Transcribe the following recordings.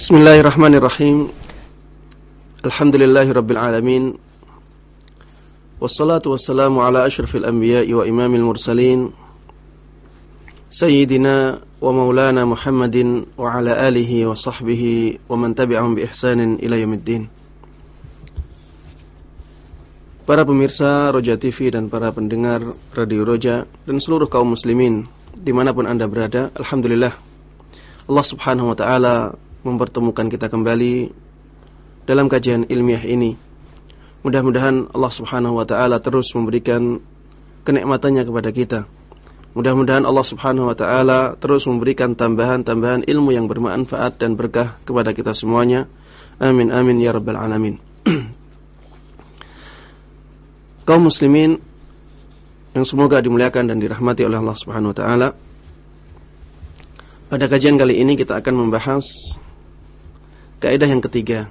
Bismillahirrahmanirrahim. Alhamdulillahirabbil alamin. Wassalatu wassalamu ala asyrafil anbiya'i wa imamil mursalin. Sayyidina wa maulana Muhammadin wa ala alihi wa sahbihi wa man tabi'ahum bi ihsanin ila yaumiddin. Para pemirsa Roja TV dan para pendengar Radio Roja dan seluruh kaum muslimin di mana pun anda berada, Alhamdulillah Allah subhanahu wa ta'ala mempertemukan kita kembali dalam kajian ilmiah ini. Mudah-mudahan Allah Subhanahu wa taala terus memberikan kenikmatannya kepada kita. Mudah-mudahan Allah Subhanahu wa taala terus memberikan tambahan-tambahan ilmu yang bermanfaat dan berkah kepada kita semuanya. Amin amin ya rabbal alamin. Kaum muslimin yang semoga dimuliakan dan dirahmati oleh Allah Subhanahu wa taala. Pada kajian kali ini kita akan membahas kaidah yang ketiga.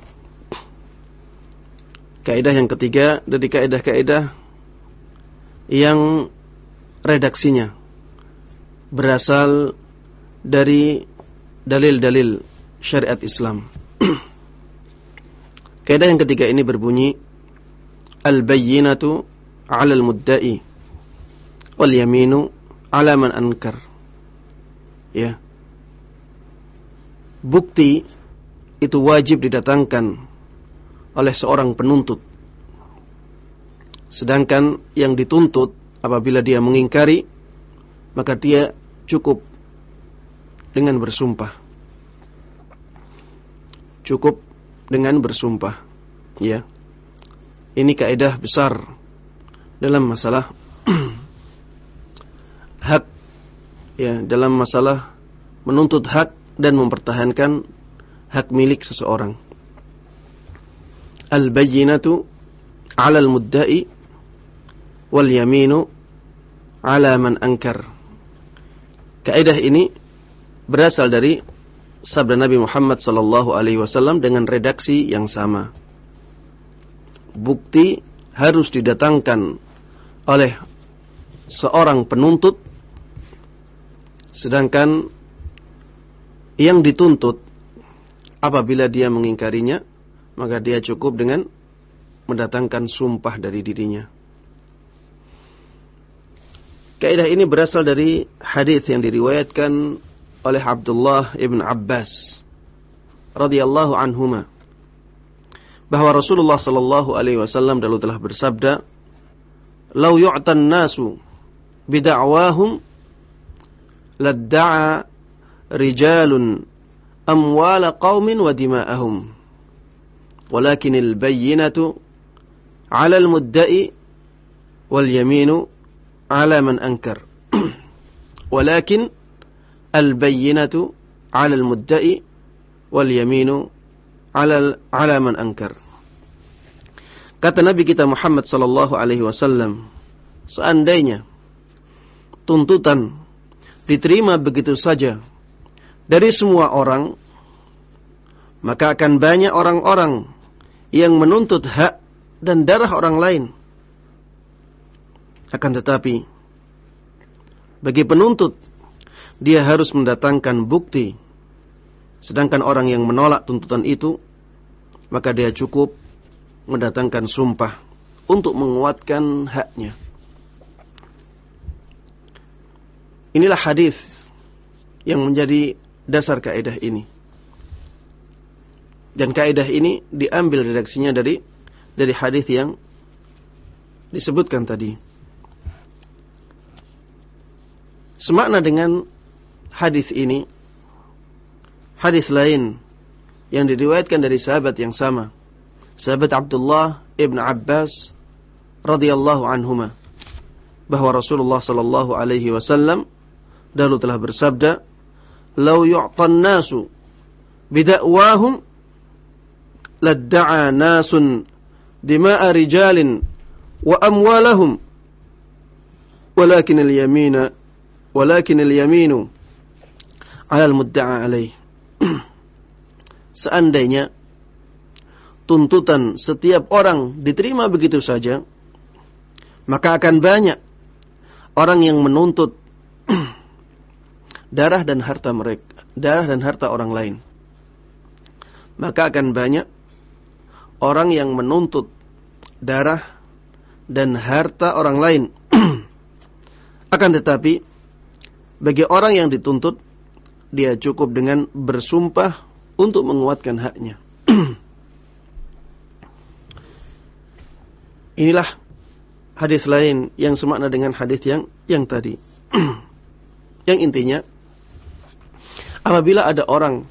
Kaidah yang ketiga dari kaidah-kaidah yang redaksinya berasal dari dalil-dalil syariat Islam. kaidah yang ketiga ini berbunyi al-bayyinatu 'ala al-mudda'i wal yaminu 'ala man ankar. Ya. Bukti itu wajib didatangkan oleh seorang penuntut. Sedangkan yang dituntut apabila dia mengingkari maka dia cukup dengan bersumpah. Cukup dengan bersumpah. Ya. Ini kaidah besar dalam masalah hak ya, dalam masalah menuntut hak dan mempertahankan hak milik seseorang. Al-bayyinatu 'ala al-mudda'i wal yaminu 'ala man ankar. Kaidah ini berasal dari sabda Nabi Muhammad sallallahu alaihi wasallam dengan redaksi yang sama. Bukti harus didatangkan oleh seorang penuntut sedangkan yang dituntut Apabila dia mengingkarinya, maka dia cukup dengan mendatangkan sumpah dari dirinya. Kaidah ini berasal dari hadis yang diriwayatkan oleh Abdullah ibn Abbas radhiyallahu anhuma bahwa Rasulullah sallallahu alaihi wasallam dahulu telah bersabda, "Lau yu'tan nasu bid'awahum ladda'a rijalun amwala qaumin wa dima'ahum. Walakin al-bayyinatu 'ala al-mudda'i wal yaminu 'ala man ankar. Walakin al-bayyinatu 'ala al-mudda'i wal yaminu 'ala 'ala man ankar. Kata Nabi kita Muhammad sallallahu alaihi wasallam, seandainya tuntutan diterima begitu saja dari semua orang, maka akan banyak orang-orang yang menuntut hak dan darah orang lain. Akan tetapi, bagi penuntut, dia harus mendatangkan bukti. Sedangkan orang yang menolak tuntutan itu, maka dia cukup mendatangkan sumpah untuk menguatkan haknya. Inilah hadis yang menjadi dasar kaidah ini. Dan kaidah ini diambil redaksinya dari dari hadis yang disebutkan tadi. Semakna dengan hadis ini, hadis lain yang diriwayatkan dari sahabat yang sama, sahabat Abdullah ibn Abbas radhiyallahu anhuma, bahwa Rasulullah sallallahu alaihi wasallam dahulu telah bersabda, lau yu'tan nasu bida'wahum ladda'a nasun dima'a rijalin wa amwalahum walakin al-yamina walakin al-yaminu 'ala al-mudda'a alaih seandainya tuntutan setiap orang diterima begitu saja maka akan banyak orang yang menuntut darah dan harta mereka, darah dan harta orang lain. maka akan banyak orang yang menuntut darah dan harta orang lain. akan tetapi bagi orang yang dituntut dia cukup dengan bersumpah untuk menguatkan haknya. Inilah hadis lain yang semakna dengan hadis yang yang tadi. yang intinya apabila ada orang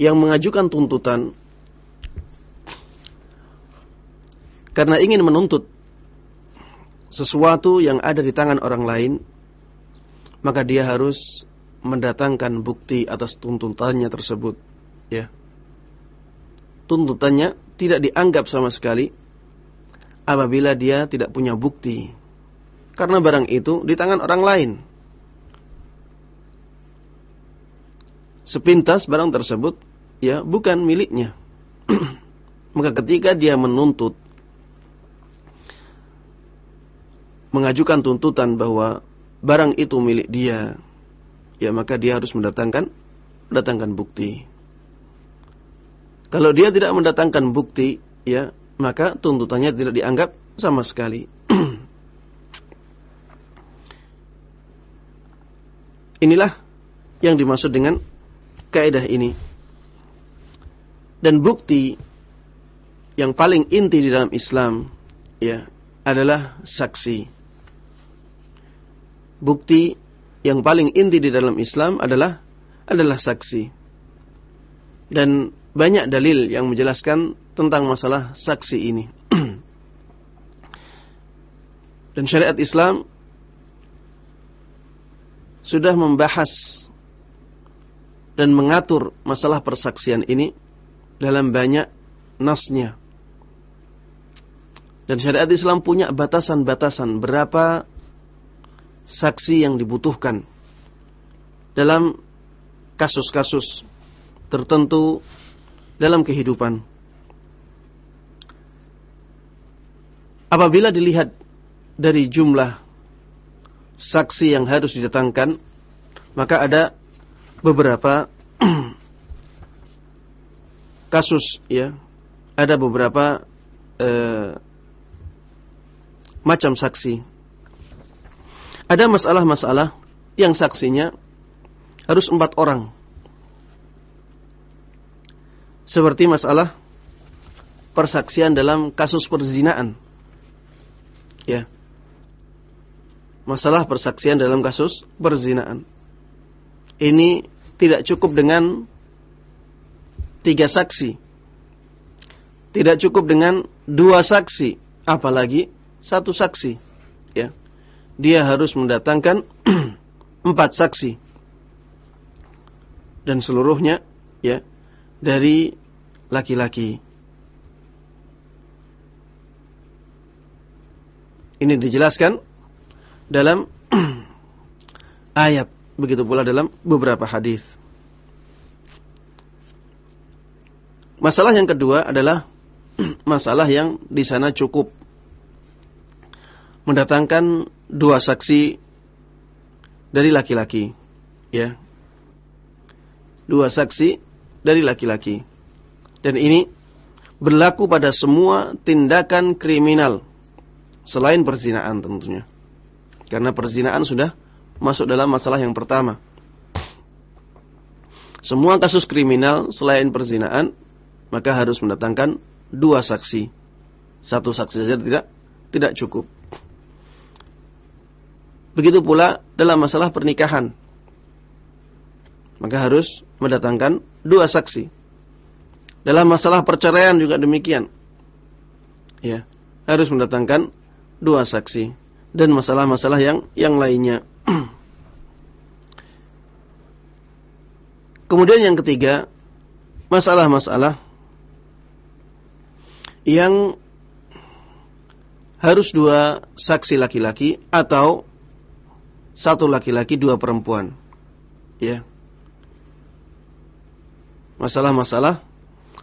yang mengajukan tuntutan karena ingin menuntut sesuatu yang ada di tangan orang lain, maka dia harus mendatangkan bukti atas tuntutannya tersebut, ya. Tuntutannya tidak dianggap sama sekali apabila dia tidak punya bukti. Karena barang itu di tangan orang lain. Sepintas barang tersebut ya bukan miliknya. Maka ketika dia menuntut mengajukan tuntutan bahwa barang itu milik dia, ya maka dia harus mendatangkan mendatangkan bukti. Kalau dia tidak mendatangkan bukti, ya maka tuntutannya tidak dianggap sama sekali. Inilah yang dimaksud dengan kaidah ini. Dan bukti yang paling inti di dalam Islam ya adalah saksi. Bukti yang paling inti di dalam Islam adalah adalah saksi. Dan banyak dalil yang menjelaskan tentang masalah saksi ini. Dan syariat Islam sudah membahas dan mengatur masalah persaksian ini dalam banyak nasnya. Dan syariat Islam punya batasan-batasan berapa saksi yang dibutuhkan dalam kasus-kasus tertentu dalam kehidupan. Apabila dilihat dari jumlah saksi yang harus didatangkan, maka ada beberapa kasus ya, ada beberapa eh, macam saksi. Ada masalah-masalah yang saksinya harus empat orang. Seperti masalah persaksian dalam kasus perzinaan Ya. Masalah persaksian dalam kasus perzinaan. Ini tidak cukup dengan tiga saksi. Tidak cukup dengan dua saksi, apalagi satu saksi. Ya. Dia harus mendatangkan empat saksi. Dan seluruhnya ya dari laki-laki. Ini dijelaskan dalam ayat, begitu pula dalam beberapa hadis. Masalah yang kedua adalah masalah yang di sana cukup mendatangkan dua saksi dari laki-laki, ya. Dua saksi dari laki-laki. Dan ini berlaku pada semua tindakan kriminal selain perzinaan tentunya. Karena perzinaan sudah masuk dalam masalah yang pertama. Semua kasus kriminal selain perzinaan maka harus mendatangkan dua saksi. Satu saksi saja tidak tidak cukup. Begitu pula dalam masalah pernikahan. Maka harus mendatangkan dua saksi. Dalam masalah perceraian juga demikian. Ya, harus mendatangkan dua saksi dan masalah-masalah yang yang lainnya. Kemudian yang ketiga, masalah-masalah yang harus dua saksi laki-laki atau satu laki-laki dua perempuan. Ya. Masalah-masalah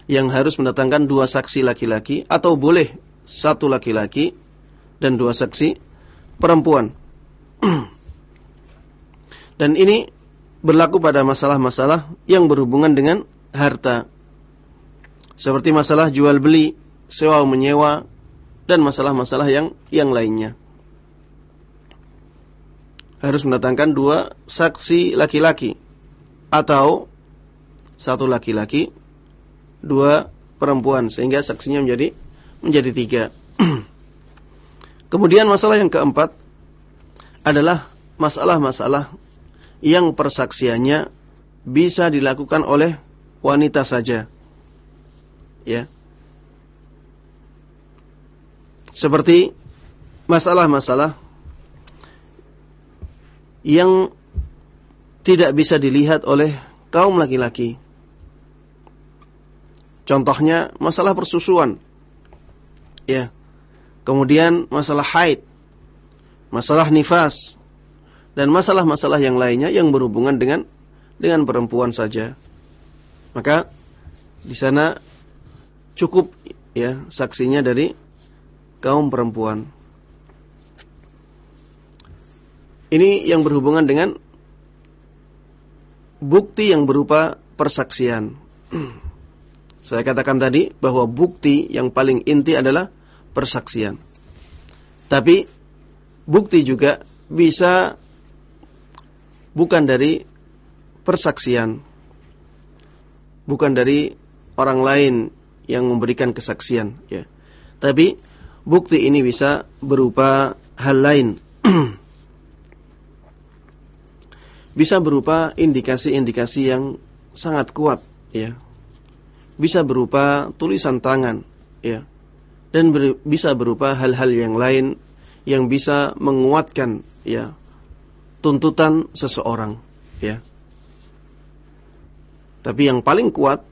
yang harus mendatangkan dua saksi laki-laki atau boleh satu laki-laki dan dua saksi perempuan. dan ini berlaku pada masalah-masalah yang berhubungan dengan harta. Seperti masalah jual beli, sewa menyewa dan masalah-masalah yang yang lainnya. Harus mendatangkan dua saksi laki-laki atau satu laki-laki, dua perempuan sehingga saksinya menjadi menjadi tiga. Kemudian masalah yang keempat adalah masalah-masalah yang persaksiannya bisa dilakukan oleh wanita saja. Ya. Seperti masalah-masalah yang tidak bisa dilihat oleh kaum laki-laki. Contohnya masalah persusuan. Ya. Kemudian masalah haid. Masalah nifas. Dan masalah-masalah yang lainnya yang berhubungan dengan dengan perempuan saja. Maka di sana cukup ya saksinya dari kaum perempuan. Ini yang berhubungan dengan bukti yang berupa persaksian. Saya katakan tadi bahwa bukti yang paling inti adalah persaksian. Tapi bukti juga bisa bukan dari persaksian. Bukan dari orang lain yang memberikan kesaksian, ya. Tapi bukti ini bisa berupa hal lain. bisa berupa indikasi-indikasi yang sangat kuat, ya bisa berupa tulisan tangan, ya, dan ber, bisa berupa hal-hal yang lain yang bisa menguatkan, ya, tuntutan seseorang, ya. Tapi yang paling kuat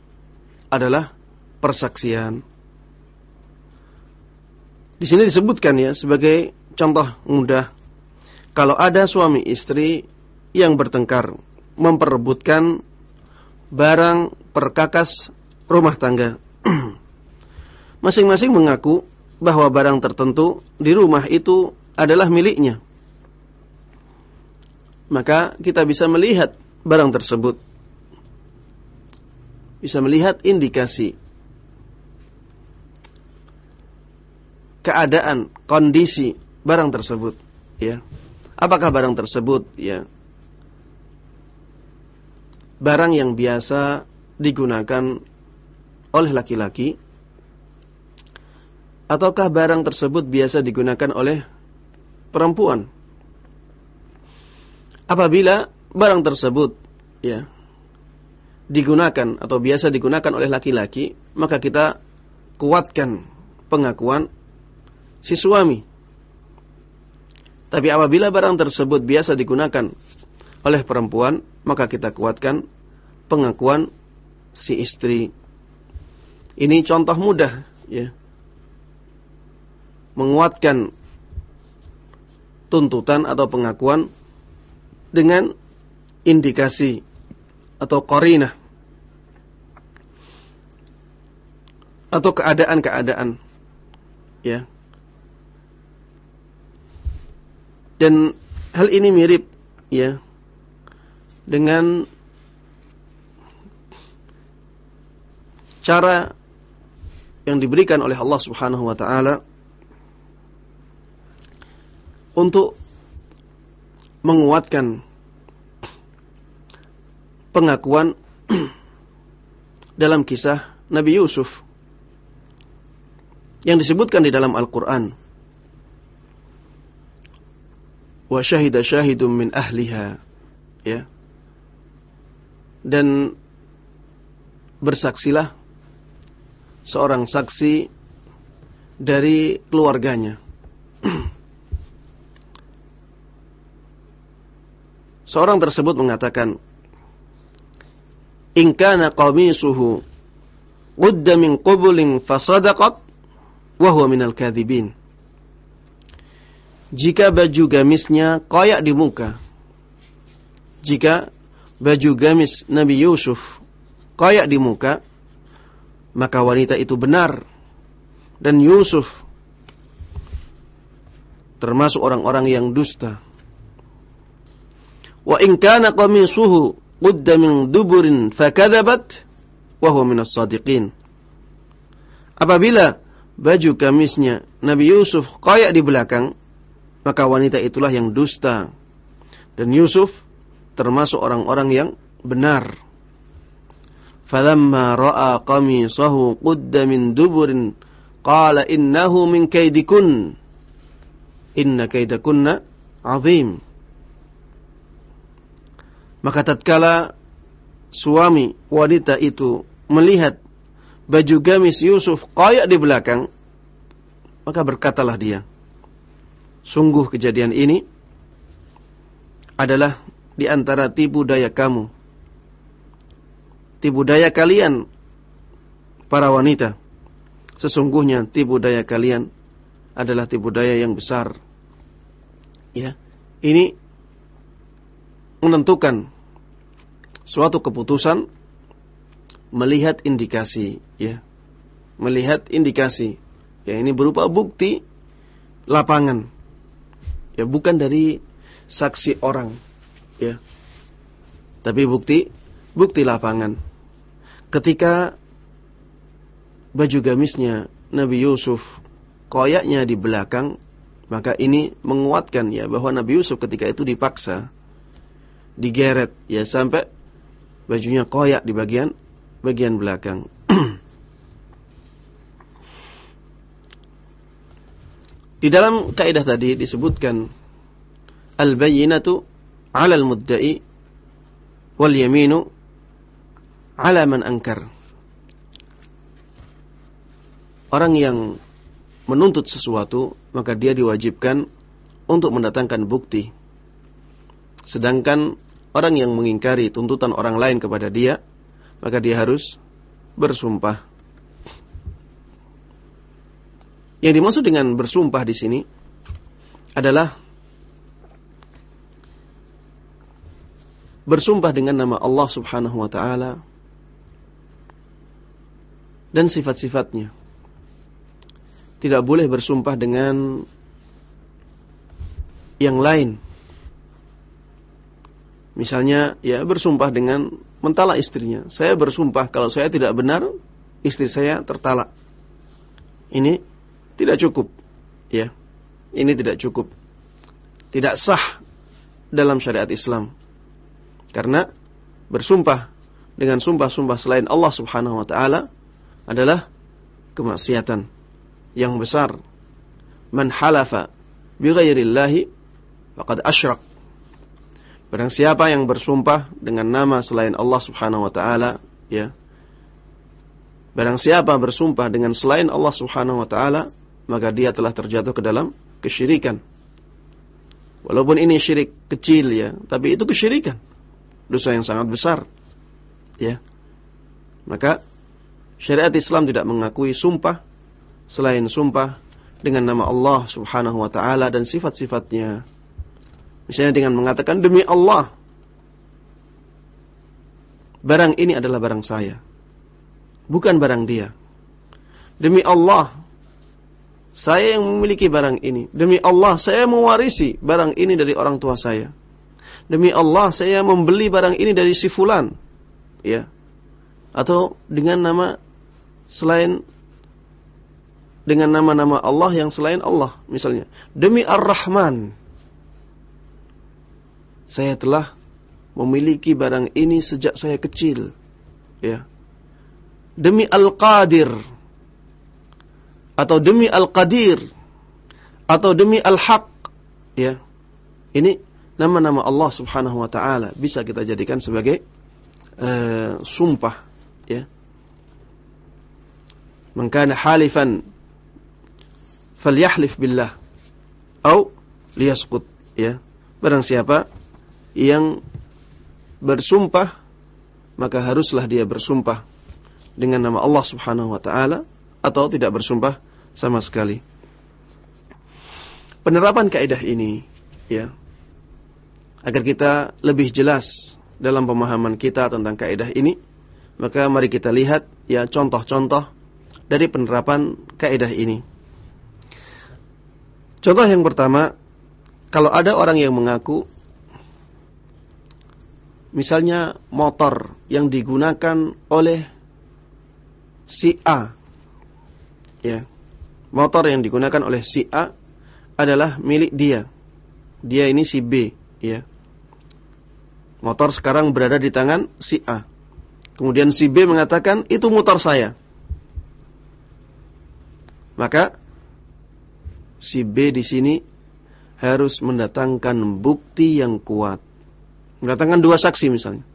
adalah persaksian. Di sini disebutkan ya sebagai contoh mudah. Kalau ada suami istri yang bertengkar memperebutkan barang perkakas rumah tangga. Masing-masing mengaku bahwa barang tertentu di rumah itu adalah miliknya. Maka kita bisa melihat barang tersebut. Bisa melihat indikasi keadaan, kondisi barang tersebut, ya. Apakah barang tersebut ya barang yang biasa digunakan oleh laki-laki ataukah barang tersebut biasa digunakan oleh perempuan? Apabila barang tersebut ya digunakan atau biasa digunakan oleh laki-laki, maka kita kuatkan pengakuan si suami. Tapi apabila barang tersebut biasa digunakan oleh perempuan, maka kita kuatkan pengakuan si istri. Ini contoh mudah ya. Menguatkan tuntutan atau pengakuan dengan indikasi atau korina atau keadaan-keadaan ya dan hal ini mirip ya dengan cara yang diberikan oleh Allah Subhanahu wa taala untuk menguatkan pengakuan dalam kisah Nabi Yusuf yang disebutkan di dalam Al-Qur'an. Wa syahida syahidum min ahliha ya. Dan bersaksilah seorang saksi dari keluarganya. Seorang tersebut mengatakan, "In kana qamisuhu qudda min qubulin fasadaqat wa huwa minal kadhibin." Jika baju gamisnya koyak di muka, jika baju gamis Nabi Yusuf koyak di muka, maka wanita itu benar dan Yusuf termasuk orang-orang yang dusta. Wa in kana qamisuhu qudda min duburin fakadzabat wa huwa minas sadiqin. Apabila baju gamisnya Nabi Yusuf koyak di belakang, maka wanita itulah yang dusta. Dan Yusuf termasuk orang-orang yang benar. Falamma ra'a qamisahu qudda min duburin qala innahu min kaidikun. Inna kaidakunna azim. Maka tatkala suami wanita itu melihat baju gamis Yusuf koyak di belakang, maka berkatalah dia, Sungguh kejadian ini adalah di antara tipu daya kamu. Tipu daya kalian para wanita. Sesungguhnya tipu daya kalian adalah tipu daya yang besar. Ya. Ini menentukan suatu keputusan melihat indikasi, ya. Melihat indikasi. Ya, ini berupa bukti lapangan ya bukan dari saksi orang ya. Tapi bukti bukti lapangan. Ketika baju gamisnya Nabi Yusuf koyaknya di belakang maka ini menguatkan ya bahwa Nabi Yusuf ketika itu dipaksa digeret ya sampai bajunya koyak di bagian bagian belakang Di dalam kaidah tadi disebutkan al-bayyinatu 'ala al-mudda'i wal yaminu 'ala man ankar. Orang yang menuntut sesuatu maka dia diwajibkan untuk mendatangkan bukti. Sedangkan orang yang mengingkari tuntutan orang lain kepada dia maka dia harus bersumpah. Yang dimaksud dengan bersumpah di sini adalah bersumpah dengan nama Allah Subhanahu wa taala dan sifat-sifatnya. Tidak boleh bersumpah dengan yang lain. Misalnya ya bersumpah dengan mentala istrinya. Saya bersumpah kalau saya tidak benar istri saya tertalak. Ini tidak cukup. Ya. Ini tidak cukup. Tidak sah dalam syariat Islam. Karena bersumpah dengan sumpah-sumpah selain Allah Subhanahu wa taala adalah kemaksiatan yang besar. Man halafa bi ghairillahi faqad asyrak. Barang siapa yang bersumpah dengan nama selain Allah Subhanahu wa taala, ya. Barang siapa bersumpah dengan selain Allah Subhanahu wa taala, maka dia telah terjatuh ke dalam kesyirikan. Walaupun ini syirik kecil ya, tapi itu kesyirikan. Dosa yang sangat besar. Ya. Maka syariat Islam tidak mengakui sumpah selain sumpah dengan nama Allah Subhanahu wa taala dan sifat-sifatnya. Misalnya dengan mengatakan demi Allah barang ini adalah barang saya. Bukan barang dia. Demi Allah saya yang memiliki barang ini. Demi Allah, saya mewarisi barang ini dari orang tua saya. Demi Allah, saya membeli barang ini dari si fulan. Ya. Atau dengan nama selain dengan nama-nama Allah yang selain Allah, misalnya. Demi Ar-Rahman. Saya telah memiliki barang ini sejak saya kecil. Ya. Demi Al-Qadir atau demi Al-Qadir atau demi Al-Haq ya. Ini nama-nama Allah Subhanahu wa taala bisa kita jadikan sebagai uh, sumpah ya. Man kana halifan falyahlif billah atau liyaskut ya. Barang siapa yang bersumpah maka haruslah dia bersumpah dengan nama Allah Subhanahu wa taala atau tidak bersumpah sama sekali. Penerapan kaidah ini ya agar kita lebih jelas dalam pemahaman kita tentang kaidah ini, maka mari kita lihat ya contoh-contoh dari penerapan kaidah ini. Contoh yang pertama, kalau ada orang yang mengaku misalnya motor yang digunakan oleh si A ya motor yang digunakan oleh si A adalah milik dia. Dia ini si B, ya. Motor sekarang berada di tangan si A. Kemudian si B mengatakan, itu motor saya. Maka, si B di sini harus mendatangkan bukti yang kuat. Mendatangkan dua saksi misalnya.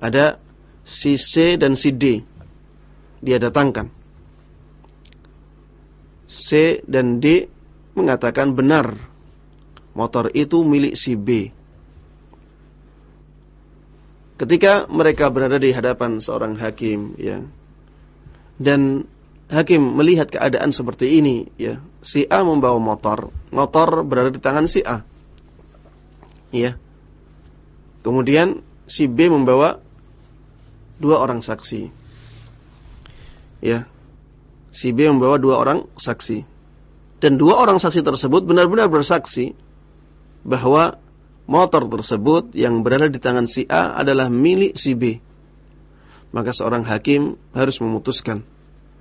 Ada si C dan si D. Dia datangkan. C dan D mengatakan benar motor itu milik si B. Ketika mereka berada di hadapan seorang hakim, ya, dan hakim melihat keadaan seperti ini, ya, si A membawa motor, motor berada di tangan si A, ya. Kemudian si B membawa dua orang saksi, ya. Si B membawa dua orang saksi, dan dua orang saksi tersebut benar-benar bersaksi bahwa motor tersebut yang berada di tangan si A adalah milik si B. Maka seorang hakim harus memutuskan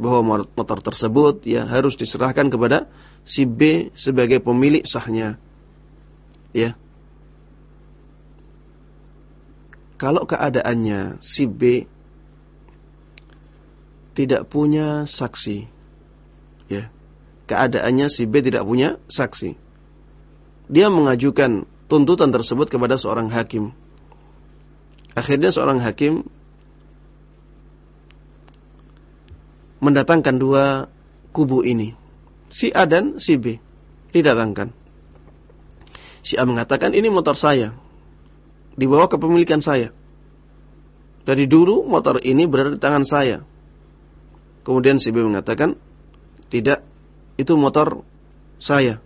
bahwa motor tersebut ya harus diserahkan kepada si B sebagai pemilik sahnya. Ya. Kalau keadaannya si B tidak punya saksi. Ya. Keadaannya si B tidak punya saksi. Dia mengajukan tuntutan tersebut kepada seorang hakim. Akhirnya seorang hakim mendatangkan dua kubu ini. Si A dan si B didatangkan. Si A mengatakan ini motor saya. Dibawa kepemilikan saya. Dari dulu motor ini berada di tangan saya. Kemudian si B mengatakan tidak, itu motor saya.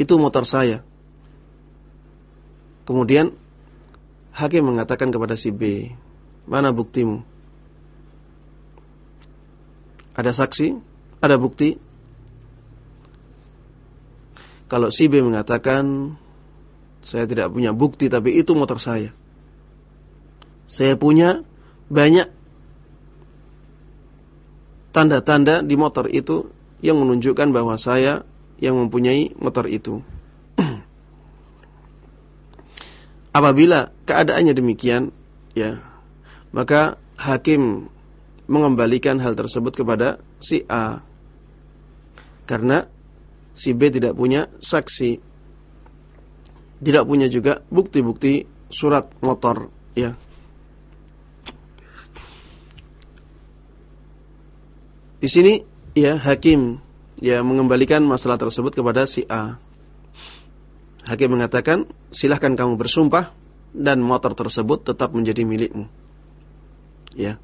Itu motor saya. Kemudian hakim mengatakan kepada si B, "Mana buktimu?" Ada saksi? Ada bukti? Kalau si B mengatakan, "Saya tidak punya bukti tapi itu motor saya." Saya punya banyak tanda-tanda di motor itu yang menunjukkan bahwa saya yang mempunyai motor itu. Apabila keadaannya demikian, ya, maka hakim mengembalikan hal tersebut kepada si A. Karena si B tidak punya saksi. Tidak punya juga bukti-bukti surat motor, ya. Di sini ya hakim ya mengembalikan masalah tersebut kepada si A. Hakim mengatakan, silahkan kamu bersumpah dan motor tersebut tetap menjadi milikmu. Ya.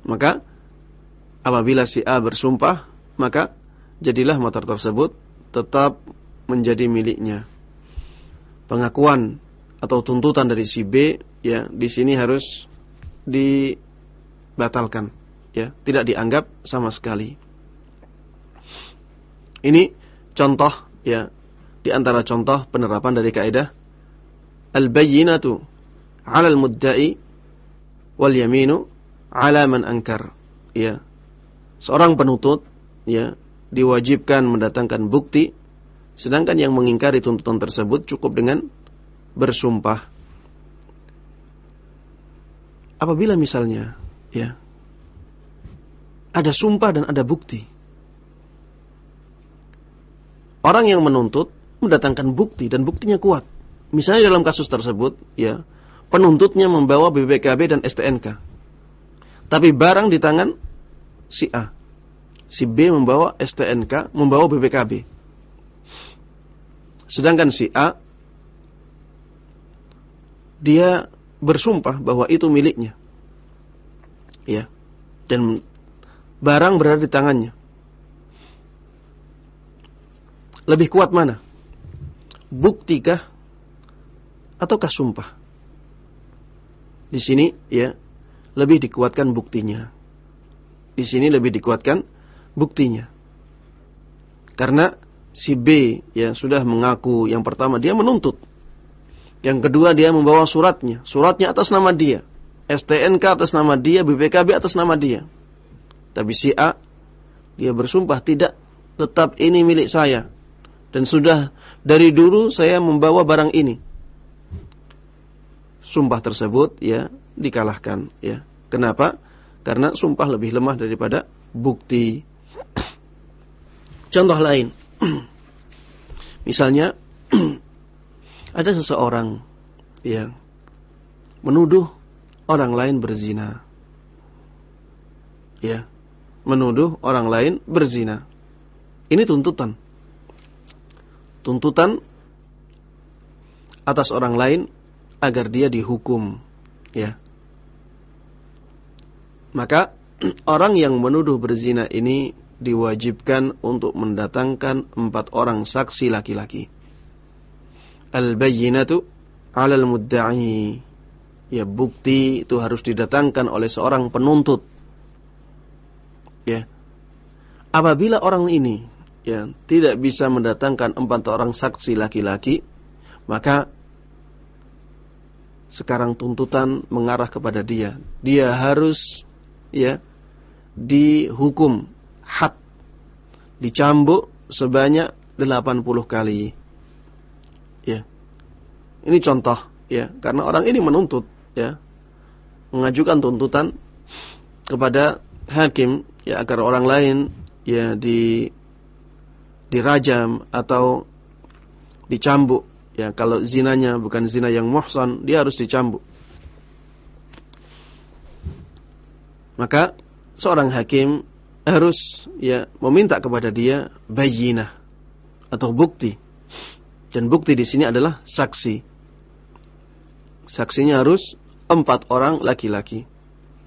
Maka apabila si A bersumpah, maka jadilah motor tersebut tetap menjadi miliknya. Pengakuan atau tuntutan dari si B ya di sini harus dibatalkan ya, tidak dianggap sama sekali. Ini contoh ya di antara contoh penerapan dari kaidah al-bayyinatu 'ala al-mudda'i wal yaminu 'ala man ankar. Ya. Seorang penuntut ya diwajibkan mendatangkan bukti sedangkan yang mengingkari tuntutan tersebut cukup dengan bersumpah. Apabila misalnya ya ada sumpah dan ada bukti. Orang yang menuntut mendatangkan bukti dan buktinya kuat. Misalnya dalam kasus tersebut, ya, penuntutnya membawa BPKB dan STNK. Tapi barang di tangan si A. Si B membawa STNK, membawa BPKB. Sedangkan si A dia bersumpah bahwa itu miliknya. Ya. Dan barang berada di tangannya. Lebih kuat mana? Buktikah ataukah sumpah? Di sini ya lebih dikuatkan buktinya. Di sini lebih dikuatkan buktinya. Karena si B ya sudah mengaku yang pertama dia menuntut. Yang kedua dia membawa suratnya. Suratnya atas nama dia. STNK atas nama dia, BPKB atas nama dia. Tapi si A dia bersumpah tidak tetap ini milik saya dan sudah dari dulu saya membawa barang ini. Sumpah tersebut ya dikalahkan ya. Kenapa? Karena sumpah lebih lemah daripada bukti. Contoh lain. Misalnya ada seseorang yang menuduh orang lain berzina. Ya, menuduh orang lain berzina. Ini tuntutan. Tuntutan atas orang lain agar dia dihukum, ya. Maka orang yang menuduh berzina ini diwajibkan untuk mendatangkan empat orang saksi laki-laki. Al-bayyinatu 'alal mudda'i. Ya, bukti itu harus didatangkan oleh seorang penuntut. Ya. Apabila orang ini ya tidak bisa mendatangkan empat orang saksi laki-laki, maka sekarang tuntutan mengarah kepada dia. Dia harus ya dihukum had dicambuk sebanyak 80 kali. Ya. Ini contoh ya, karena orang ini menuntut ya, mengajukan tuntutan kepada hakim ya agar orang lain ya di dirajam atau dicambuk ya kalau zinanya bukan zina yang muhsan dia harus dicambuk maka seorang hakim harus ya meminta kepada dia bayinah atau bukti. Dan bukti di sini adalah saksi. Saksinya harus empat orang laki-laki.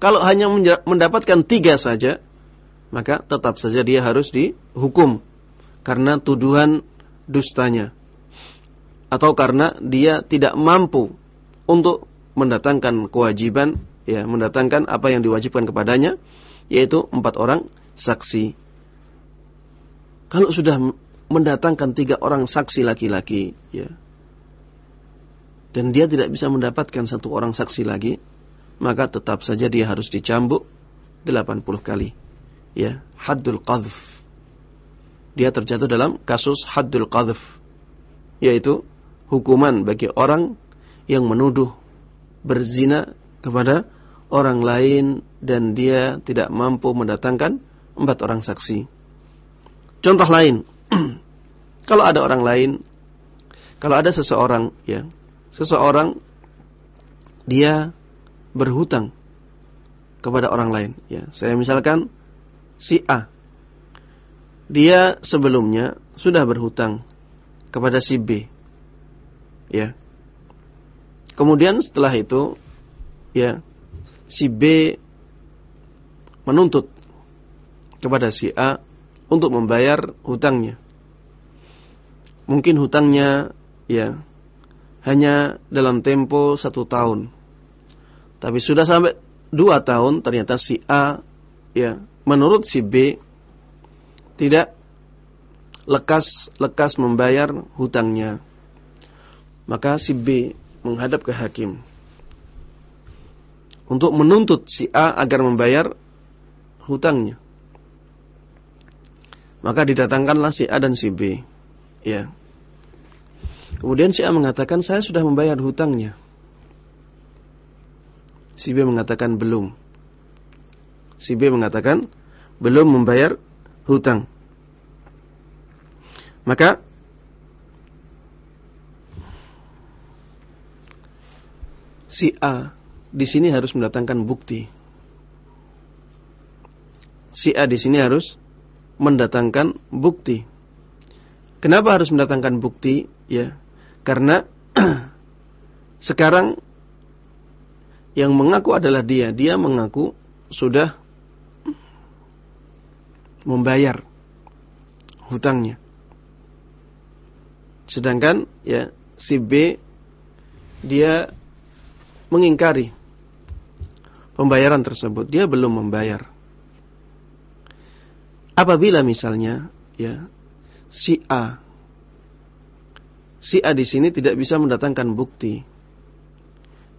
Kalau hanya mendapatkan tiga saja, maka tetap saja dia harus dihukum karena tuduhan dustanya atau karena dia tidak mampu untuk mendatangkan kewajiban ya mendatangkan apa yang diwajibkan kepadanya yaitu empat orang saksi. Kalau sudah mendatangkan tiga orang saksi laki-laki, ya, dan dia tidak bisa mendapatkan satu orang saksi lagi, maka tetap saja dia harus dicambuk 80 kali. Ya, haddul qadhf. Dia terjatuh dalam kasus haddul qadhf, yaitu hukuman bagi orang yang menuduh berzina kepada orang lain dan dia tidak mampu mendatangkan empat orang saksi. Contoh lain, kalau ada orang lain, kalau ada seseorang, ya, seseorang dia berhutang kepada orang lain. Ya, saya misalkan si A, dia sebelumnya sudah berhutang kepada si B, ya. Kemudian setelah itu, ya, si B menuntut kepada si A untuk membayar hutangnya. Mungkin hutangnya ya hanya dalam tempo satu tahun. Tapi sudah sampai dua tahun ternyata si A ya menurut si B tidak lekas-lekas membayar hutangnya. Maka si B menghadap ke hakim untuk menuntut si A agar membayar hutangnya. Maka didatangkanlah si A dan si B. Ya. Kemudian si A mengatakan saya sudah membayar hutangnya. Si B mengatakan belum. Si B mengatakan belum membayar hutang. Maka si A di sini harus mendatangkan bukti. Si A di sini harus mendatangkan bukti. Kenapa harus mendatangkan bukti? Ya, karena sekarang yang mengaku adalah dia. Dia mengaku sudah membayar hutangnya. Sedangkan ya si B dia mengingkari pembayaran tersebut. Dia belum membayar. Apabila misalnya ya si A si A di sini tidak bisa mendatangkan bukti.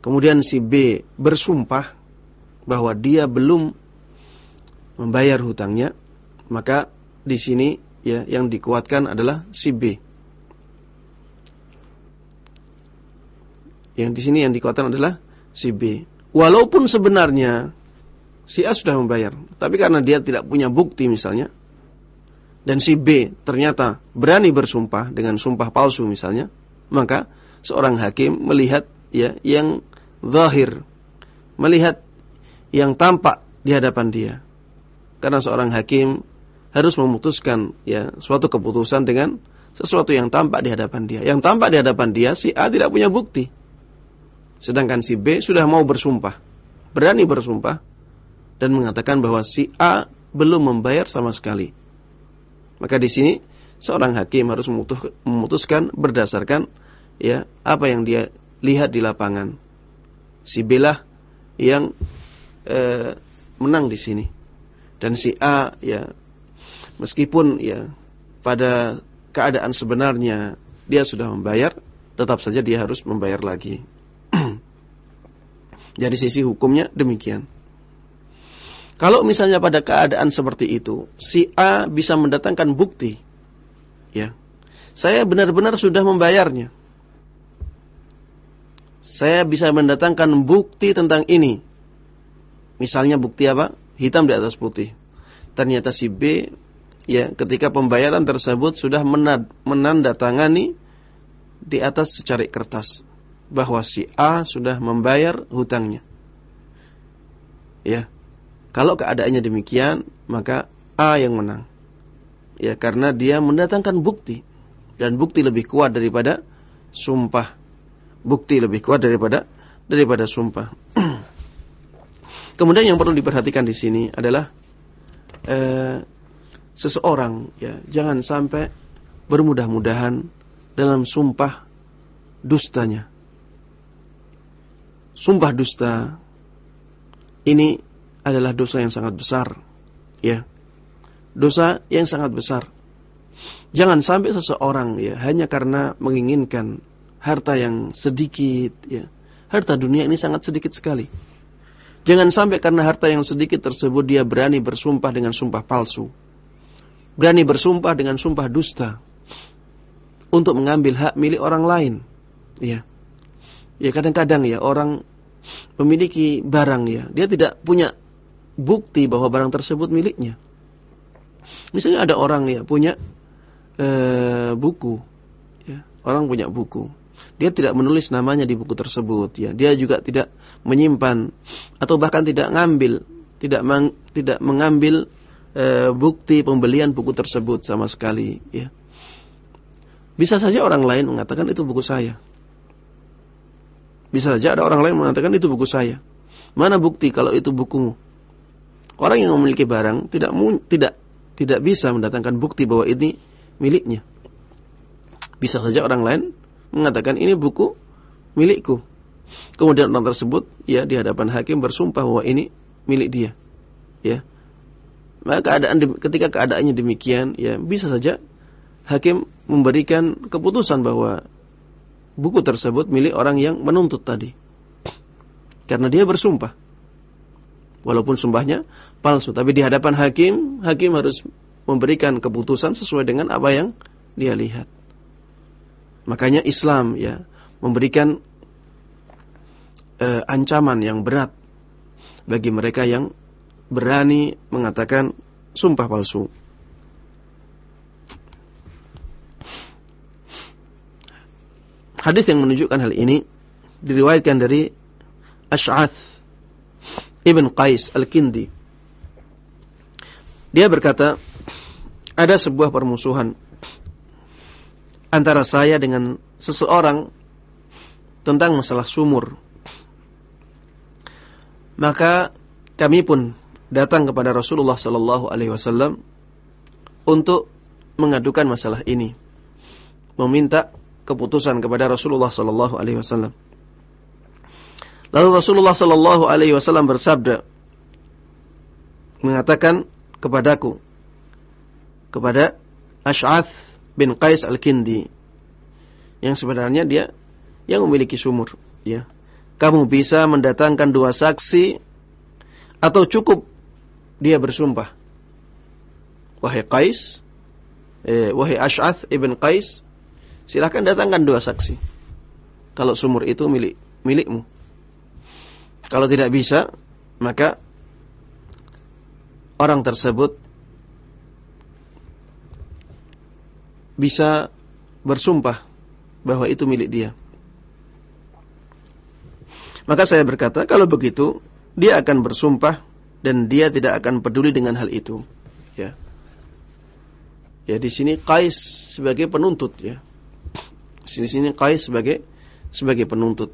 Kemudian si B bersumpah bahwa dia belum membayar hutangnya, maka di sini ya yang dikuatkan adalah si B. Yang di sini yang dikuatkan adalah si B. Walaupun sebenarnya si A sudah membayar, tapi karena dia tidak punya bukti misalnya, dan si B ternyata berani bersumpah dengan sumpah palsu misalnya, maka seorang hakim melihat ya yang zahir, melihat yang tampak di hadapan dia. Karena seorang hakim harus memutuskan ya suatu keputusan dengan sesuatu yang tampak di hadapan dia. Yang tampak di hadapan dia si A tidak punya bukti. Sedangkan si B sudah mau bersumpah, berani bersumpah dan mengatakan bahwa si A belum membayar sama sekali. Maka di sini seorang hakim harus memutuskan berdasarkan ya apa yang dia lihat di lapangan. Si B lah yang e, menang di sini. Dan si A ya meskipun ya pada keadaan sebenarnya dia sudah membayar, tetap saja dia harus membayar lagi. Dari sisi hukumnya demikian. Kalau misalnya pada keadaan seperti itu, si A bisa mendatangkan bukti. Ya. Saya benar-benar sudah membayarnya. Saya bisa mendatangkan bukti tentang ini. Misalnya bukti apa? Hitam di atas putih. Ternyata si B ya ketika pembayaran tersebut sudah menandatangani di atas secari kertas bahwa si A sudah membayar hutangnya. Ya. Kalau keadaannya demikian, maka A yang menang. Ya, karena dia mendatangkan bukti dan bukti lebih kuat daripada sumpah. Bukti lebih kuat daripada daripada sumpah. Kemudian yang perlu diperhatikan di sini adalah eh, seseorang ya jangan sampai bermudah-mudahan dalam sumpah dustanya sumpah dusta ini adalah dosa yang sangat besar. Ya. Dosa yang sangat besar. Jangan sampai seseorang ya hanya karena menginginkan harta yang sedikit ya. Harta dunia ini sangat sedikit sekali. Jangan sampai karena harta yang sedikit tersebut dia berani bersumpah dengan sumpah palsu. Berani bersumpah dengan sumpah dusta untuk mengambil hak milik orang lain. Ya. Ya kadang-kadang ya orang memiliki barang ya, dia tidak punya bukti bahwa barang tersebut miliknya. Misalnya ada orang ya punya e, buku, ya, orang punya buku, dia tidak menulis namanya di buku tersebut, ya, dia juga tidak menyimpan atau bahkan tidak ngambil, tidak mang, tidak mengambil e, bukti pembelian buku tersebut sama sekali, ya. Bisa saja orang lain mengatakan itu buku saya. Bisa saja ada orang lain mengatakan itu buku saya. Mana bukti kalau itu bukumu? Orang yang memiliki barang tidak tidak tidak bisa mendatangkan bukti bahwa ini miliknya. Bisa saja orang lain mengatakan ini buku milikku. Kemudian orang tersebut ya di hadapan hakim bersumpah bahwa ini milik dia. Ya. Maka keadaan ketika keadaannya demikian ya bisa saja hakim memberikan keputusan bahwa buku tersebut milik orang yang menuntut tadi. Karena dia bersumpah. Walaupun sumpahnya palsu, tapi di hadapan hakim, hakim harus memberikan keputusan sesuai dengan apa yang dia lihat. Makanya Islam ya memberikan eh, ancaman yang berat bagi mereka yang berani mengatakan sumpah palsu. Hadis yang menunjukkan hal ini diriwayatkan dari Ash'ath Ibn Qais Al-Kindi. Dia berkata, ada sebuah permusuhan antara saya dengan seseorang tentang masalah sumur. Maka kami pun datang kepada Rasulullah sallallahu alaihi wasallam untuk mengadukan masalah ini. Meminta keputusan kepada Rasulullah sallallahu alaihi wasallam. Lalu Rasulullah sallallahu alaihi wasallam bersabda mengatakan kepadaku kepada Ash'ath bin Qais Al-Kindi yang sebenarnya dia yang memiliki sumur ya. Kamu bisa mendatangkan dua saksi atau cukup dia bersumpah, wahai Qais, eh, wahai Ash'ath ibn Qais, silahkan datangkan dua saksi. Kalau sumur itu milik milikmu. Kalau tidak bisa, maka orang tersebut bisa bersumpah bahwa itu milik dia. Maka saya berkata, kalau begitu, dia akan bersumpah dan dia tidak akan peduli dengan hal itu. Ya. Ya di sini Qais sebagai penuntut ya. Di sini Qais sebagai sebagai penuntut.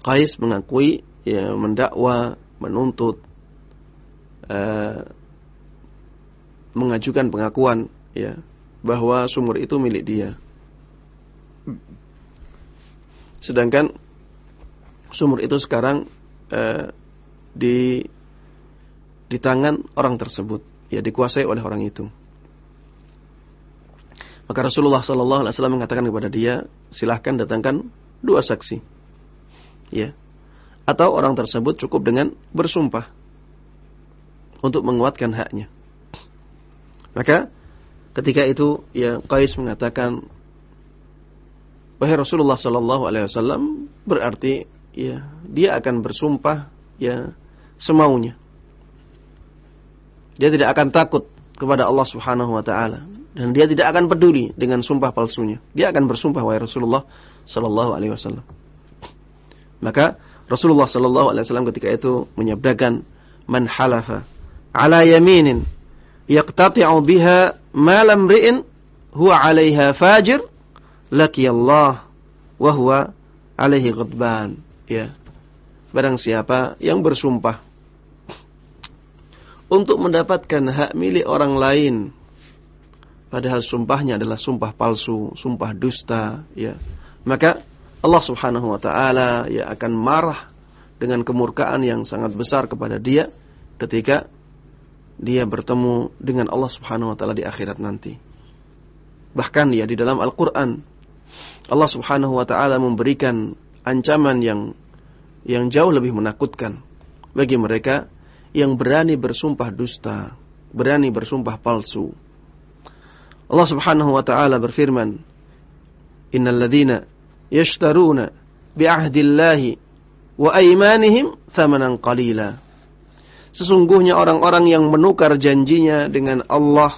Qais mengakui ya mendakwa, menuntut uh, mengajukan pengakuan ya bahwa sumur itu milik dia. Sedangkan sumur itu sekarang uh, di di tangan orang tersebut, ya dikuasai oleh orang itu. Maka Rasulullah Sallallahu Alaihi Wasallam mengatakan kepada dia, silahkan datangkan dua saksi, ya, atau orang tersebut cukup dengan bersumpah untuk menguatkan haknya. Maka ketika itu ya Qais mengatakan wahai Rasulullah sallallahu alaihi wasallam berarti ya dia akan bersumpah ya semaunya. Dia tidak akan takut kepada Allah Subhanahu wa taala dan dia tidak akan peduli dengan sumpah palsunya. Dia akan bersumpah wahai Rasulullah sallallahu alaihi wasallam. Maka Rasulullah sallallahu alaihi wasallam ketika itu menyabdakan man halafa ala yaminin yaqtati'u biha ma lam ri'in huwa 'alaiha fajir laki Allah wa huwa 'alaihi ghadban ya barang siapa yang bersumpah untuk mendapatkan hak milik orang lain padahal sumpahnya adalah sumpah palsu sumpah dusta ya maka Allah Subhanahu wa taala ya akan marah dengan kemurkaan yang sangat besar kepada dia ketika dia bertemu dengan Allah Subhanahu wa taala di akhirat nanti. Bahkan ya di dalam Al-Qur'an Allah Subhanahu wa taala memberikan ancaman yang yang jauh lebih menakutkan bagi mereka yang berani bersumpah dusta, berani bersumpah palsu. Allah Subhanahu wa taala berfirman, "Innal ladzina yashtaruna bi'ahdillahi wa aymanihim thamanan qalila." Sesungguhnya orang-orang yang menukar janjinya dengan Allah,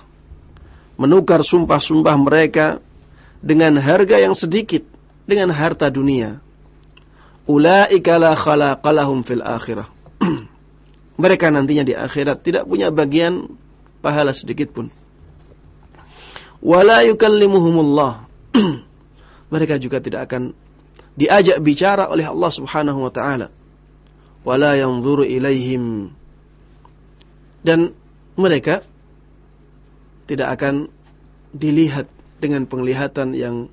menukar sumpah-sumpah mereka dengan harga yang sedikit, dengan harta dunia. Ulaika la khalaqalahum fil akhirah. Mereka nantinya di akhirat tidak punya bagian pahala sedikit pun. Wala yukallimuhumullah. mereka juga tidak akan diajak bicara oleh Allah Subhanahu wa taala. Wala yanzuru ilaihim dan mereka tidak akan dilihat dengan penglihatan yang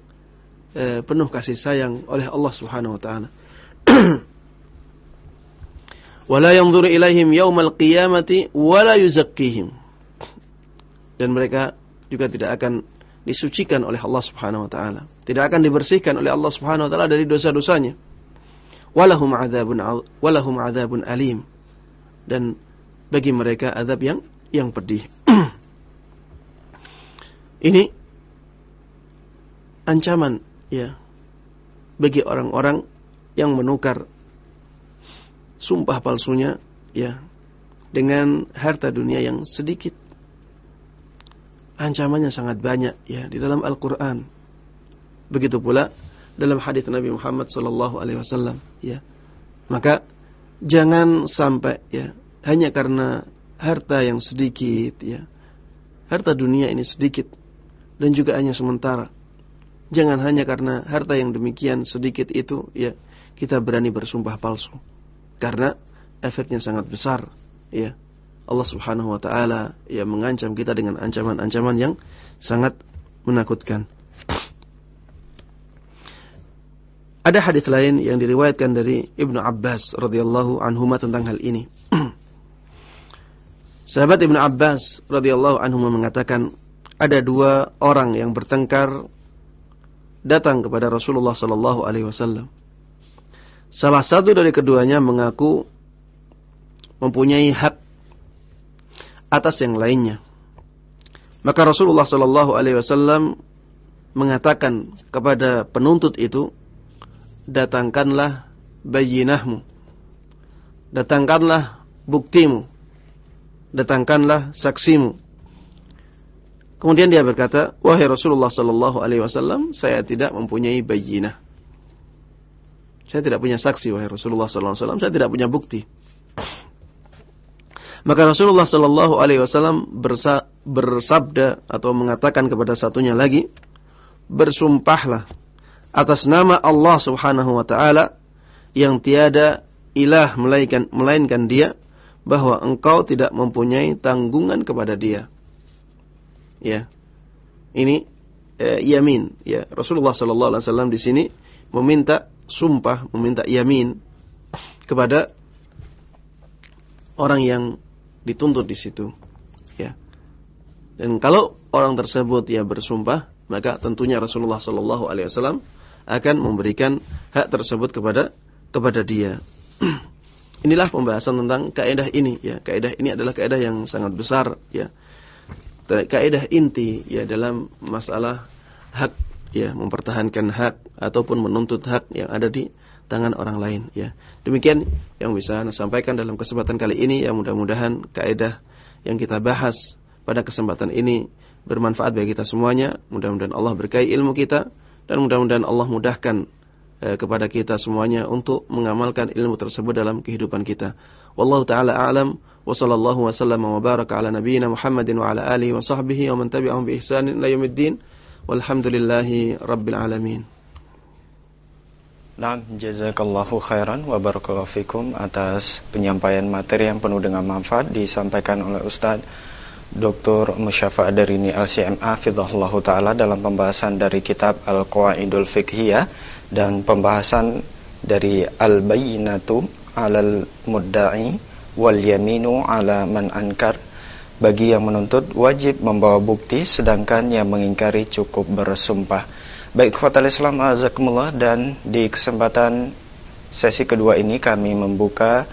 eh, penuh kasih sayang oleh Allah Subhanahu wa taala. Wala yanzuru ilaihim yaumal qiyamati wala yuzakkihim. Dan mereka juga tidak akan disucikan oleh Allah Subhanahu wa taala. Tidak akan dibersihkan oleh Allah Subhanahu wa taala dari dosa-dosanya. Walahum adzabun walahum adzabun alim. Dan bagi mereka azab yang yang pedih. Ini ancaman ya bagi orang-orang yang menukar sumpah palsunya ya dengan harta dunia yang sedikit. Ancamannya sangat banyak ya di dalam Al-Qur'an. Begitu pula dalam hadis Nabi Muhammad sallallahu alaihi wasallam ya. Maka jangan sampai ya hanya karena harta yang sedikit ya. Harta dunia ini sedikit dan juga hanya sementara. Jangan hanya karena harta yang demikian sedikit itu ya kita berani bersumpah palsu. Karena efeknya sangat besar ya. Allah Subhanahu wa taala ya mengancam kita dengan ancaman-ancaman yang sangat menakutkan. Ada hadis lain yang diriwayatkan dari Ibnu Abbas radhiyallahu anhu tentang hal ini. Sahabat Ibn Abbas radhiyallahu anhu mengatakan ada dua orang yang bertengkar datang kepada Rasulullah sallallahu alaihi wasallam. Salah satu dari keduanya mengaku mempunyai hak atas yang lainnya. Maka Rasulullah Shallallahu Alaihi Wasallam mengatakan kepada penuntut itu, datangkanlah bayinahmu, datangkanlah buktimu, datangkanlah saksimu. Kemudian dia berkata, wahai Rasulullah Shallallahu Alaihi Wasallam, saya tidak mempunyai bayinah. Saya tidak punya saksi, wahai Rasulullah Sallallahu Alaihi Wasallam. Saya tidak punya bukti. Maka Rasulullah Sallallahu Alaihi Wasallam bersabda atau mengatakan kepada satunya lagi, bersumpahlah atas nama Allah Subhanahu Wa Taala yang tiada ilah melainkan melainkan Dia, bahwa engkau tidak mempunyai tanggungan kepada Dia. Ya, ini eh, yamin. Ya, Rasulullah Sallallahu Alaihi Wasallam di sini meminta sumpah, meminta yamin kepada orang yang dituntut di situ. Ya. Dan kalau orang tersebut ya bersumpah, maka tentunya Rasulullah Shallallahu alaihi wasallam akan memberikan hak tersebut kepada kepada dia. Inilah pembahasan tentang kaidah ini ya. Kaidah ini adalah kaidah yang sangat besar ya. Kaidah inti ya dalam masalah hak ya mempertahankan hak ataupun menuntut hak yang ada di tangan orang lain ya. Demikian yang bisa saya sampaikan dalam kesempatan kali ini yang mudah-mudahan kaidah yang kita bahas pada kesempatan ini bermanfaat bagi kita semuanya. Mudah-mudahan Allah berkahi ilmu kita dan mudah-mudahan Allah mudahkan eh, kepada kita semuanya untuk mengamalkan ilmu tersebut dalam kehidupan kita. Wallahu taala a'lam wa sallallahu wasallam wa baraka ala nabiyyina Muhammadin wa ala alihi wa sahbihi wa man tabi'ahum bi ihsanin ila yaumiddin. Walhamdulillahi Rabbil Alamin. Nah, jazakallahu khairan wa barakallahu fikum atas penyampaian materi yang penuh dengan manfaat disampaikan oleh Ustadz Dr. Musyafa Darini LCMA Fidhullah Ta'ala dalam pembahasan dari kitab Al-Qawaidul Fiqhiyah dan pembahasan dari Al-Bayyinatu alal mudda'i wal yaminu ala man ankar bagi yang menuntut wajib membawa bukti sedangkan yang mengingkari cukup bersumpah. Baik Fatal Islam azakumullah dan di kesempatan sesi kedua ini kami membuka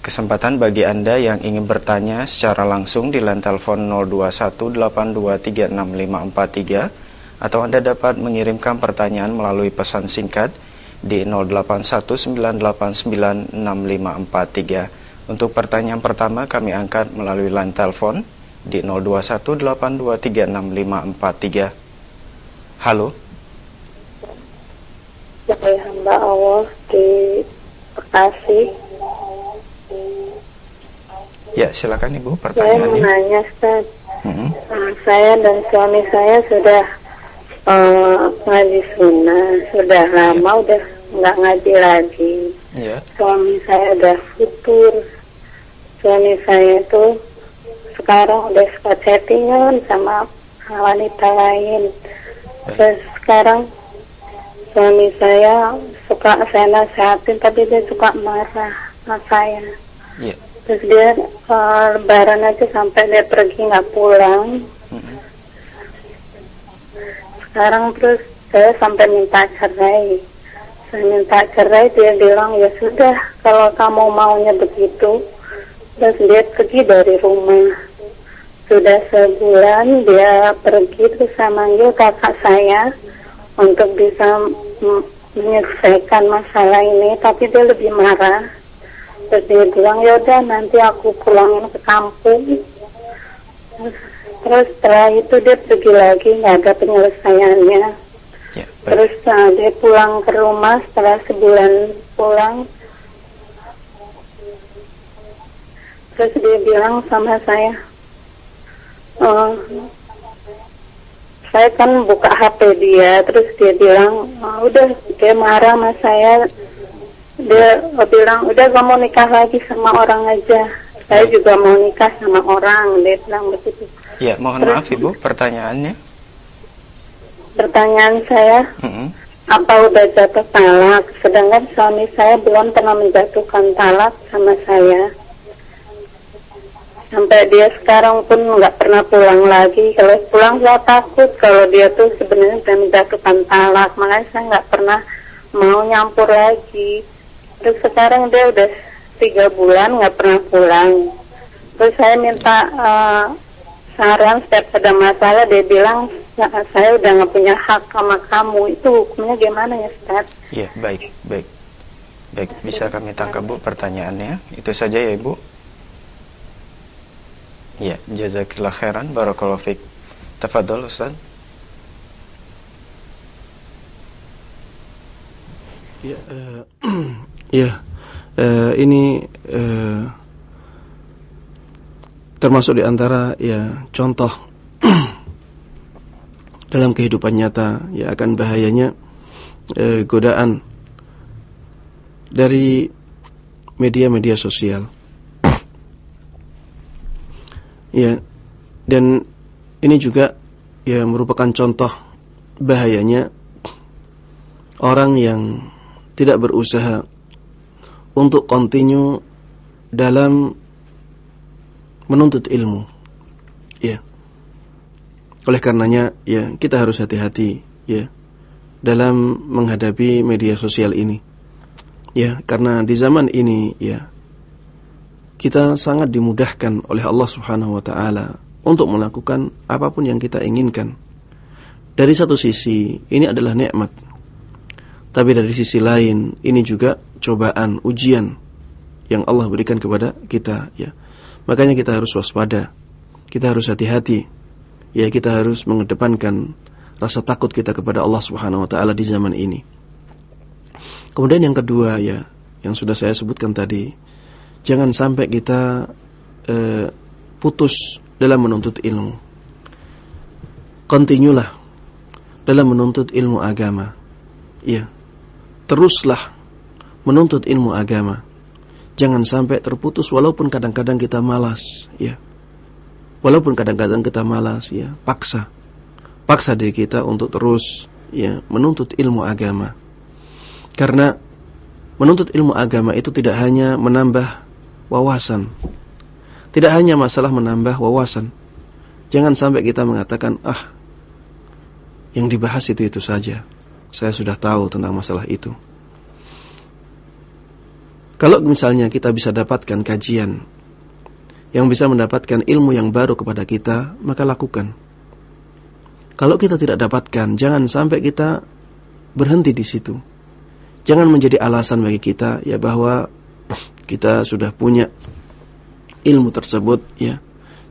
kesempatan bagi Anda yang ingin bertanya secara langsung di line telepon 0218236543 atau Anda dapat mengirimkan pertanyaan melalui pesan singkat di 0819896543. Untuk pertanyaan pertama kami angkat melalui line telepon di 0218236543. Halo. Saya hamba Allah di Bekasi. Ya, silakan Ibu pertanyaannya. Saya menanya, Ustaz. Hmm. Uh, saya dan suami saya sudah uh, ngaji sunnah, sudah lama, ya. udah nggak ngaji lagi. Ya. Suami saya udah futur, suami saya itu sekarang udah suka chattingan sama wanita lain. Terus sekarang suami saya suka saya nasihatin tapi dia suka marah sama saya. Yeah. Terus dia uh, lebaran aja sampai dia pergi nggak pulang. Mm-hmm. Sekarang terus saya sampai minta cerai. Saya minta cerai dia bilang ya sudah kalau kamu maunya begitu Terus dia pergi dari rumah. Sudah sebulan dia pergi terus saya manggil kakak saya untuk bisa menyelesaikan masalah ini, tapi dia lebih marah. Terus dia bilang, yaudah nanti aku pulangin ke kampung. Terus, terus setelah itu dia pergi lagi, nggak ada penyelesaiannya. Ya, terus uh, dia pulang ke rumah setelah sebulan pulang, terus dia bilang sama saya oh, saya kan buka HP dia terus dia bilang oh, udah dia marah sama saya. Dia bilang udah kamu nikah lagi sama orang aja. Saya juga mau nikah sama orang dia bilang begitu. Ya mohon terus, maaf ibu pertanyaannya. Pertanyaan saya mm -hmm. apa udah jatuh talak? Sedangkan suami saya belum pernah menjatuhkan talak sama saya sampai dia sekarang pun nggak pernah pulang lagi. Kalau pulang saya takut kalau dia tuh sebenarnya sudah menjatuhkan talak makanya saya nggak pernah mau nyampur lagi. Terus sekarang dia udah tiga bulan nggak pernah pulang. Terus saya minta uh, saran setiap ada masalah dia bilang nah, saya udah nggak punya hak sama kamu. Itu hukumnya gimana ya Ustaz? Iya baik baik. Baik bisa kami tangkap Bu pertanyaannya. Itu saja ya Ibu. Ya jazakillah khairan barakallahu fiik. Tafadhol Ustaz. Ya, uh, ya, uh, ini uh, termasuk di antara ya contoh dalam kehidupan nyata ya akan bahayanya eh, godaan dari media-media sosial. Ya, dan ini juga ya merupakan contoh bahayanya orang yang tidak berusaha untuk continue dalam menuntut ilmu. Ya. Oleh karenanya ya kita harus hati-hati ya dalam menghadapi media sosial ini. Ya, karena di zaman ini ya kita sangat dimudahkan oleh Allah Subhanahu wa taala untuk melakukan apa pun yang kita inginkan. Dari satu sisi ini adalah nikmat. Tapi dari sisi lain ini juga cobaan, ujian yang Allah berikan kepada kita ya. Makanya kita harus waspada. Kita harus hati-hati. Ya, kita harus mengedepankan rasa takut kita kepada Allah Subhanahu wa taala di zaman ini. Kemudian yang kedua ya, yang sudah saya sebutkan tadi, jangan sampai kita eh, putus dalam menuntut ilmu. Kontinulah dalam menuntut ilmu agama. Ya. Teruslah menuntut ilmu agama. Jangan sampai terputus walaupun kadang-kadang kita malas, ya. Walaupun kadang-kadang kita malas, ya, paksa. Paksa diri kita untuk terus ya menuntut ilmu agama. Karena menuntut ilmu agama itu tidak hanya menambah wawasan. Tidak hanya masalah menambah wawasan. Jangan sampai kita mengatakan, "Ah, yang dibahas itu itu saja. Saya sudah tahu tentang masalah itu." Kalau misalnya kita bisa dapatkan kajian yang bisa mendapatkan ilmu yang baru kepada kita, maka lakukan. Kalau kita tidak dapatkan, jangan sampai kita berhenti di situ. Jangan menjadi alasan bagi kita ya bahwa kita sudah punya ilmu tersebut ya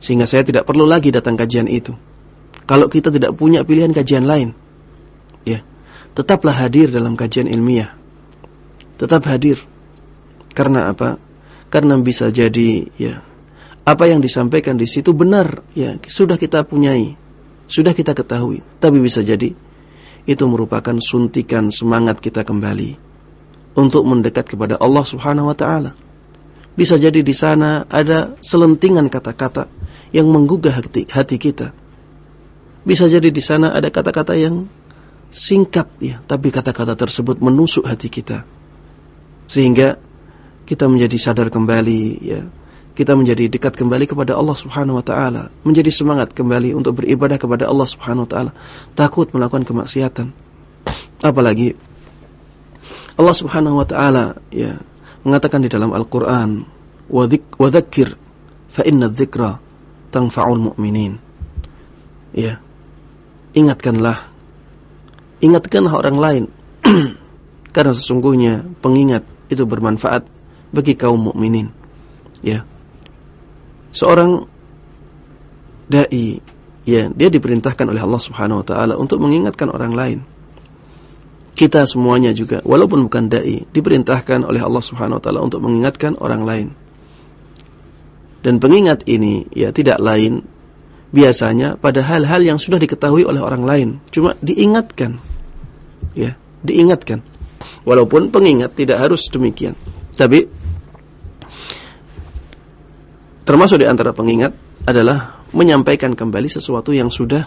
sehingga saya tidak perlu lagi datang kajian itu. Kalau kita tidak punya pilihan kajian lain, ya, tetaplah hadir dalam kajian ilmiah. Tetap hadir karena apa? Karena bisa jadi ya apa yang disampaikan di situ benar ya sudah kita punyai, sudah kita ketahui. Tapi bisa jadi itu merupakan suntikan semangat kita kembali untuk mendekat kepada Allah Subhanahu wa taala. Bisa jadi di sana ada selentingan kata-kata yang menggugah hati, hati kita. Bisa jadi di sana ada kata-kata yang singkat ya, tapi kata-kata tersebut menusuk hati kita. Sehingga kita menjadi sadar kembali ya kita menjadi dekat kembali kepada Allah Subhanahu wa taala menjadi semangat kembali untuk beribadah kepada Allah Subhanahu wa taala takut melakukan kemaksiatan apalagi Allah Subhanahu wa taala ya mengatakan di dalam Al-Qur'an wa dzakir fa inna dzikra tanfa'ul mu'minin ya ingatkanlah ingatkanlah orang lain karena sesungguhnya pengingat itu bermanfaat bagi kaum mukminin. Ya. Seorang dai ya, dia diperintahkan oleh Allah Subhanahu wa taala untuk mengingatkan orang lain. Kita semuanya juga walaupun bukan dai diperintahkan oleh Allah Subhanahu wa taala untuk mengingatkan orang lain. Dan pengingat ini ya tidak lain biasanya pada hal-hal yang sudah diketahui oleh orang lain, cuma diingatkan. Ya, diingatkan. Walaupun pengingat tidak harus demikian. Tapi termasuk di antara pengingat adalah menyampaikan kembali sesuatu yang sudah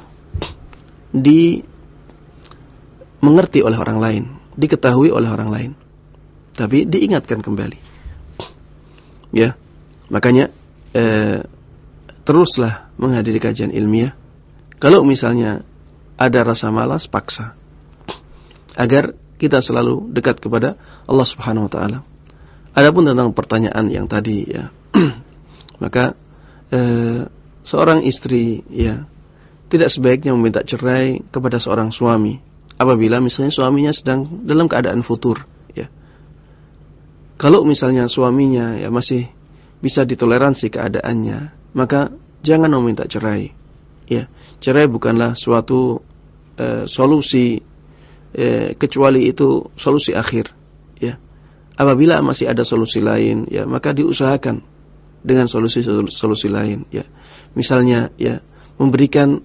dimengerti oleh orang lain, diketahui oleh orang lain. Tapi diingatkan kembali. Ya. Makanya eh, teruslah menghadiri kajian ilmiah. Kalau misalnya ada rasa malas, paksa. Agar kita selalu dekat kepada Allah Subhanahu wa taala. Adapun tentang pertanyaan yang tadi ya maka eh, seorang istri ya tidak sebaiknya meminta cerai kepada seorang suami apabila misalnya suaminya sedang dalam keadaan futur ya. Kalau misalnya suaminya ya masih bisa ditoleransi keadaannya, maka jangan meminta cerai. Ya, cerai bukanlah suatu uh, solusi uh, kecuali itu solusi akhir. Ya, apabila masih ada solusi lain, ya maka diusahakan dengan solusi-solusi lain. Ya, misalnya ya memberikan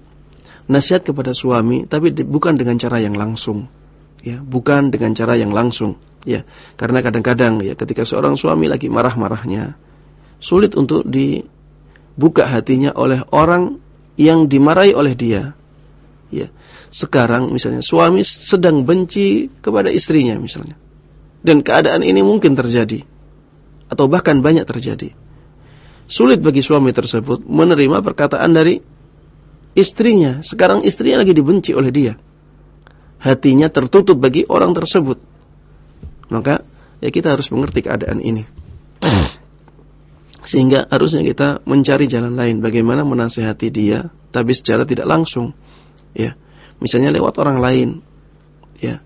nasihat kepada suami, tapi bukan dengan cara yang langsung. Ya, bukan dengan cara yang langsung. Ya, karena kadang-kadang ya ketika seorang suami lagi marah-marahnya, sulit untuk dibuka hatinya oleh orang yang dimarahi oleh dia. Ya. Sekarang misalnya suami sedang benci kepada istrinya misalnya. Dan keadaan ini mungkin terjadi atau bahkan banyak terjadi. Sulit bagi suami tersebut menerima perkataan dari istrinya. Sekarang istrinya lagi dibenci oleh dia. Hatinya tertutup bagi orang tersebut. Maka ya kita harus mengerti keadaan ini. Sehingga harusnya kita mencari jalan lain bagaimana menasehati dia tapi secara tidak langsung. Ya. Misalnya lewat orang lain. Ya.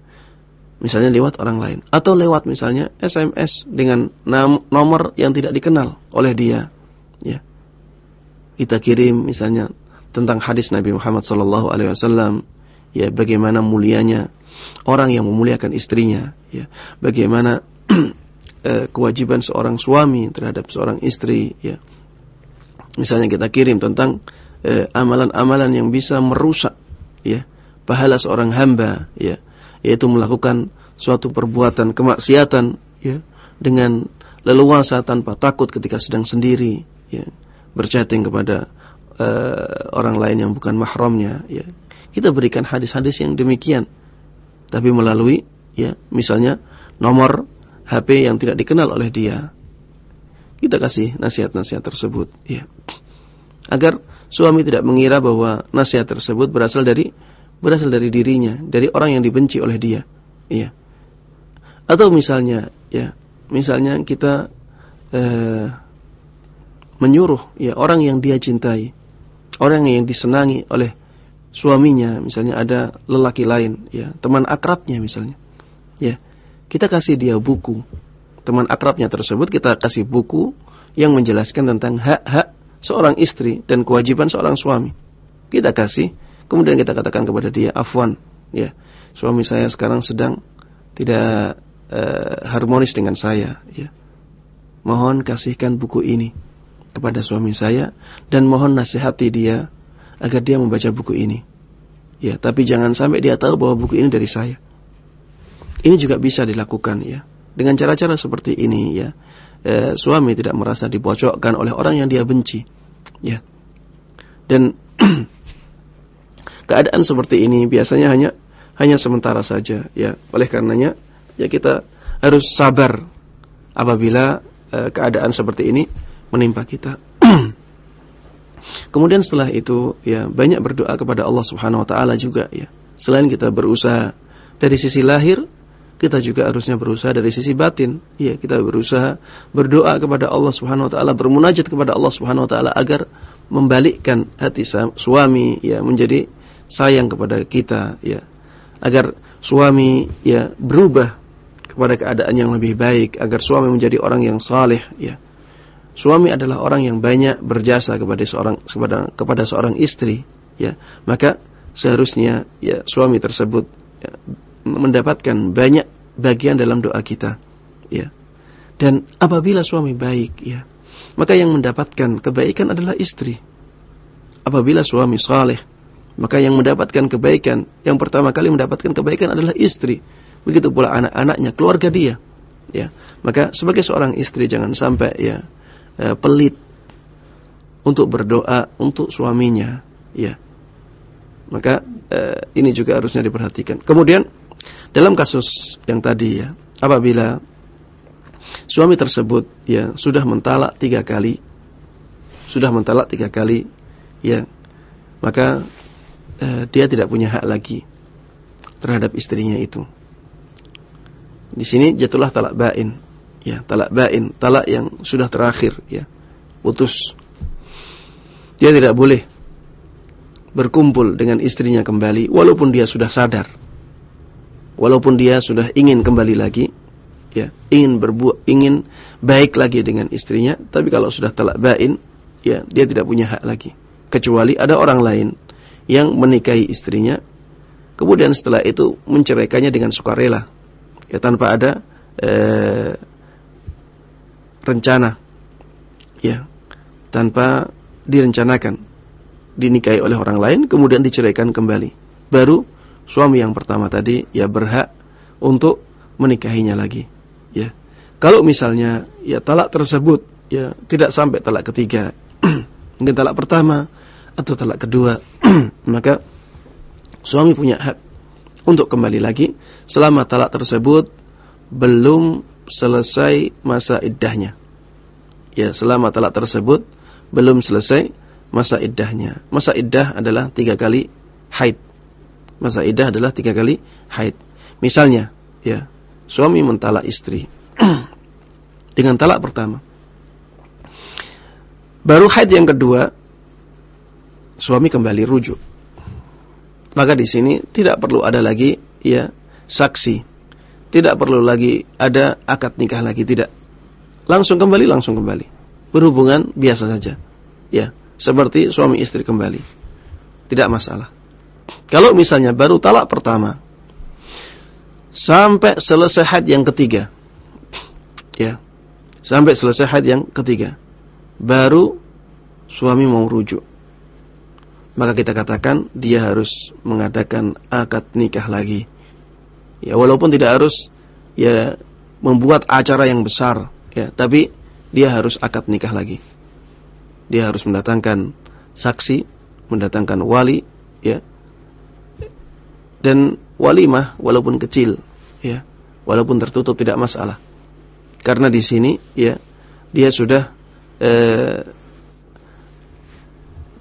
Misalnya lewat orang lain atau lewat misalnya SMS dengan nomor yang tidak dikenal oleh dia. Ya. Kita kirim misalnya tentang hadis Nabi Muhammad sallallahu alaihi wasallam ya bagaimana mulianya orang yang memuliakan istrinya ya bagaimana eh, kewajiban seorang suami terhadap seorang istri ya. Misalnya kita kirim tentang eh, amalan-amalan eh, yang bisa merusak ya pahala seorang hamba ya yaitu melakukan suatu perbuatan kemaksiatan ya dengan leluasa tanpa takut ketika sedang sendiri ya berchatting kepada uh, orang lain yang bukan mahramnya ya kita berikan hadis-hadis yang demikian tapi melalui ya misalnya nomor HP yang tidak dikenal oleh dia. Kita kasih nasihat-nasihat tersebut, ya. Agar suami tidak mengira bahwa nasihat tersebut berasal dari berasal dari dirinya, dari orang yang dibenci oleh dia, iya. Atau misalnya, ya, misalnya kita eh, menyuruh ya orang yang dia cintai, orang yang disenangi oleh suaminya, misalnya ada lelaki lain, ya, teman akrabnya misalnya, ya kita kasih dia buku. Teman akrabnya tersebut kita kasih buku yang menjelaskan tentang hak-hak seorang istri dan kewajiban seorang suami. Kita kasih, kemudian kita katakan kepada dia, afwan, ya, suami saya sekarang sedang tidak uh, harmonis dengan saya, ya. Mohon kasihkan buku ini kepada suami saya dan mohon nasihati dia agar dia membaca buku ini. Ya, tapi jangan sampai dia tahu bahwa buku ini dari saya. Ini juga bisa dilakukan ya. Dengan cara-cara seperti ini ya. Eh, suami tidak merasa dipojokkan oleh orang yang dia benci. Ya. Dan keadaan seperti ini biasanya hanya hanya sementara saja ya. Oleh karenanya ya kita harus sabar apabila eh, keadaan seperti ini menimpa kita. Kemudian setelah itu ya banyak berdoa kepada Allah Subhanahu wa taala juga ya. Selain kita berusaha dari sisi lahir kita juga harusnya berusaha dari sisi batin. Ya, kita berusaha berdoa kepada Allah Subhanahu wa taala, bermunajat kepada Allah Subhanahu wa taala agar membalikkan hati suami ya menjadi sayang kepada kita ya. Agar suami ya berubah kepada keadaan yang lebih baik, agar suami menjadi orang yang saleh ya. Suami adalah orang yang banyak berjasa kepada seorang kepada kepada seorang istri ya. Maka seharusnya ya suami tersebut ya, mendapatkan banyak bagian dalam doa kita ya. Dan apabila suami baik ya maka yang mendapatkan kebaikan adalah istri. Apabila suami saleh maka yang mendapatkan kebaikan yang pertama kali mendapatkan kebaikan adalah istri. Begitu pula anak-anaknya keluarga dia ya. Maka sebagai seorang istri jangan sampai ya eh, pelit untuk berdoa untuk suaminya ya. Maka eh, ini juga harusnya diperhatikan. Kemudian dalam kasus yang tadi ya, apabila suami tersebut ya sudah mentalak tiga kali, sudah mentalak tiga kali, ya maka eh, dia tidak punya hak lagi terhadap istrinya itu. Di sini jatuhlah talak bain, ya talak bain, talak yang sudah terakhir, ya putus. dia tidak boleh berkumpul dengan istrinya kembali walaupun dia sudah sadar. Walaupun dia sudah ingin kembali lagi, ya, ingin berbuat ingin baik lagi dengan istrinya, tapi kalau sudah talak bain, ya, dia tidak punya hak lagi. Kecuali ada orang lain yang menikahi istrinya kemudian setelah itu menceraikannya dengan sukarela. Ya tanpa ada eh, rencana. Ya. Tanpa direncanakan dinikahi oleh orang lain kemudian diceraikan kembali. Baru suami yang pertama tadi ya berhak untuk menikahinya lagi. Ya. Kalau misalnya ya talak tersebut ya tidak sampai talak ketiga, mungkin talak pertama atau talak kedua, maka suami punya hak untuk kembali lagi selama talak tersebut belum selesai masa iddahnya. Ya, selama talak tersebut belum selesai masa iddahnya. Masa iddah adalah tiga kali haid. Masa iddah adalah tiga kali haid. Misalnya, ya, suami mentalak istri dengan talak pertama. Baru haid yang kedua, suami kembali rujuk. Maka di sini tidak perlu ada lagi ya saksi. Tidak perlu lagi ada akad nikah lagi, tidak. Langsung kembali, langsung kembali. Berhubungan biasa saja. Ya, seperti suami istri kembali. Tidak masalah. Kalau misalnya baru talak pertama sampai selesai haid yang ketiga. Ya. Sampai selesai haid yang ketiga. Baru suami mau rujuk. Maka kita katakan dia harus mengadakan akad nikah lagi. Ya walaupun tidak harus ya membuat acara yang besar ya, tapi dia harus akad nikah lagi dia harus mendatangkan saksi, mendatangkan wali, ya. Dan walimah walaupun kecil, ya, walaupun tertutup tidak masalah. Karena di sini, ya, dia sudah eh,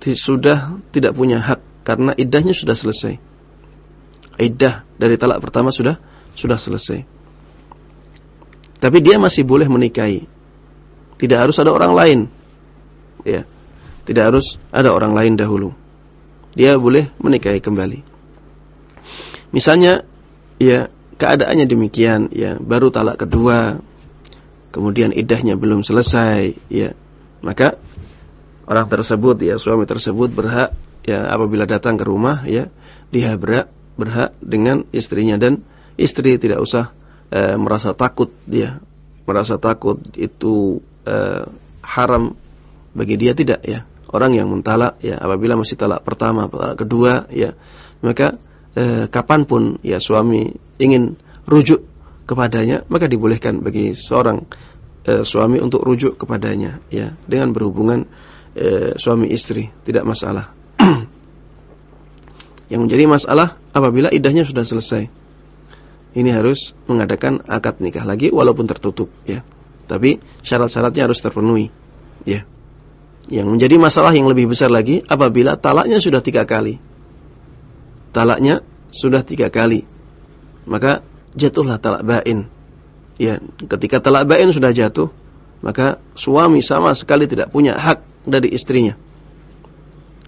sudah tidak punya hak karena iddahnya sudah selesai. Iddah dari talak pertama sudah sudah selesai. Tapi dia masih boleh menikahi. Tidak harus ada orang lain ya. Tidak harus ada orang lain dahulu. Dia boleh menikahi kembali. Misalnya ya keadaannya demikian ya, baru talak kedua, kemudian idahnya belum selesai ya. Maka orang tersebut ya suami tersebut berhak ya apabila datang ke rumah ya dia berhak dengan istrinya dan istri tidak usah e, merasa takut dia merasa takut itu e, haram bagi dia tidak ya. Orang yang mentalak ya apabila masih talak pertama, talak kedua ya, maka eh, kapan pun ya suami ingin rujuk kepadanya, maka dibolehkan bagi seorang eh, suami untuk rujuk kepadanya ya dengan berhubungan eh, suami istri, tidak masalah. yang menjadi masalah apabila idahnya sudah selesai. Ini harus mengadakan akad nikah lagi walaupun tertutup ya. Tapi syarat-syaratnya harus terpenuhi ya. Yang menjadi masalah yang lebih besar lagi apabila talaknya sudah tiga kali. Talaknya sudah tiga kali. Maka jatuhlah talak bain. Ya, ketika talak bain sudah jatuh, maka suami sama sekali tidak punya hak dari istrinya.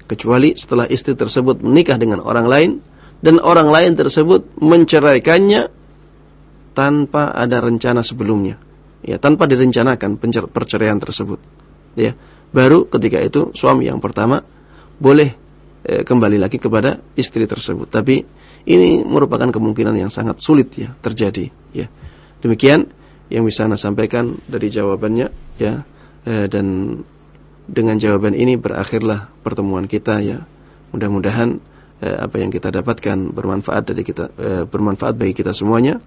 Kecuali setelah istri tersebut menikah dengan orang lain dan orang lain tersebut menceraikannya tanpa ada rencana sebelumnya. Ya, tanpa direncanakan perceraian tersebut. Ya baru ketika itu suami yang pertama boleh e, kembali lagi kepada istri tersebut. Tapi ini merupakan kemungkinan yang sangat sulit ya terjadi ya. Demikian yang bisa Anda sampaikan dari jawabannya ya e, dan dengan jawaban ini berakhirlah pertemuan kita ya. Mudah-mudahan e, apa yang kita dapatkan bermanfaat dari kita e, bermanfaat bagi kita semuanya.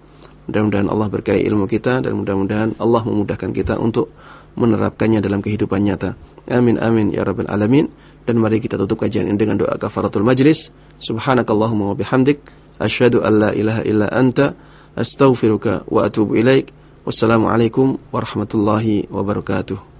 Mudah-mudahan Allah berkahi ilmu kita dan mudah-mudahan Allah memudahkan kita untuk menerapkannya dalam kehidupan nyata. Amin amin ya rabbal alamin. Dan mari kita tutup kajian ini dengan doa kafaratul majlis. Subhanakallahumma wa bihamdik asyhadu an la ilaha illa anta astaghfiruka wa atubu ilaik. Wassalamualaikum warahmatullahi wabarakatuh.